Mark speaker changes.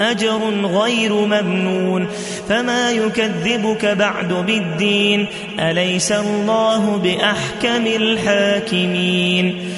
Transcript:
Speaker 1: أجر غير ممنون فما يكذبك بعد بالدين أليس الله بأحكم الحاكمين